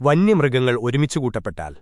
വന്യമൃഗങ്ങൾ ഒരുമിച്ചു കൂട്ടപ്പെട്ടാൽ